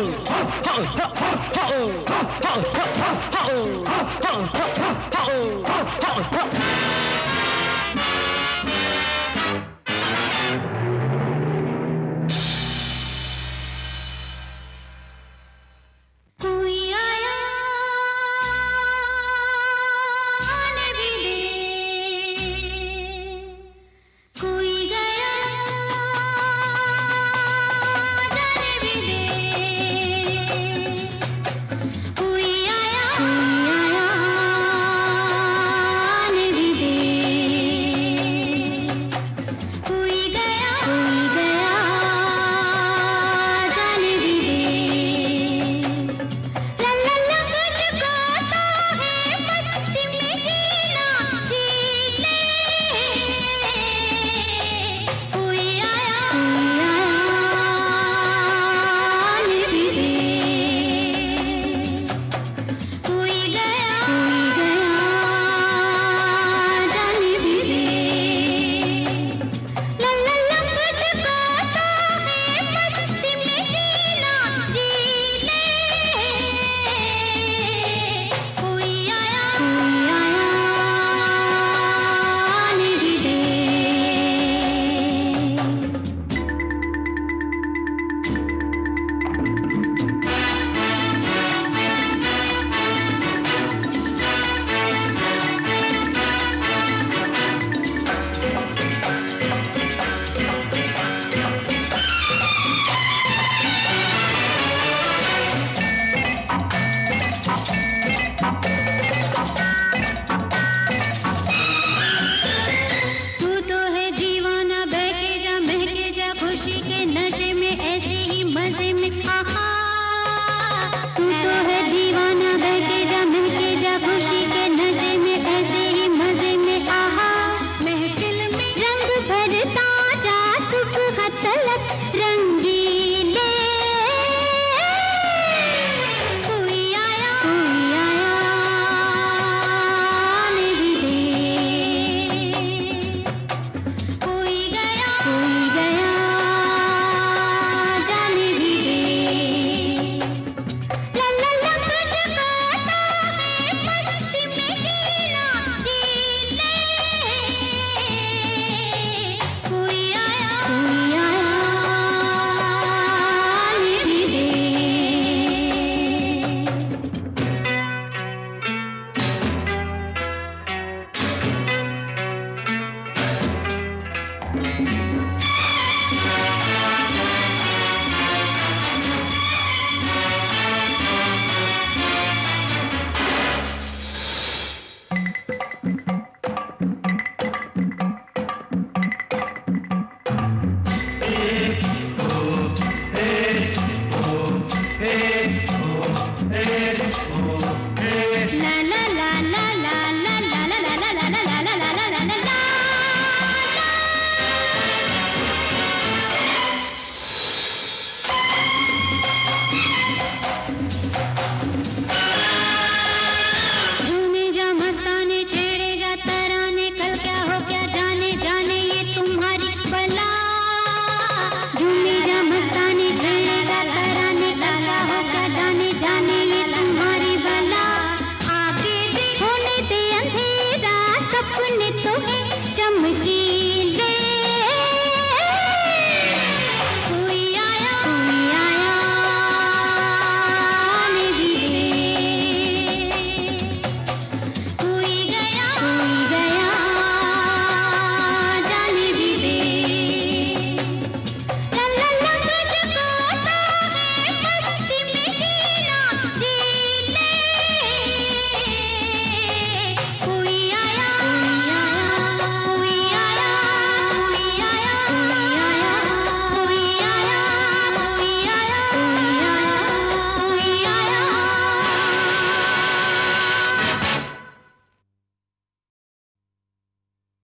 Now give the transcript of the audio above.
Oh!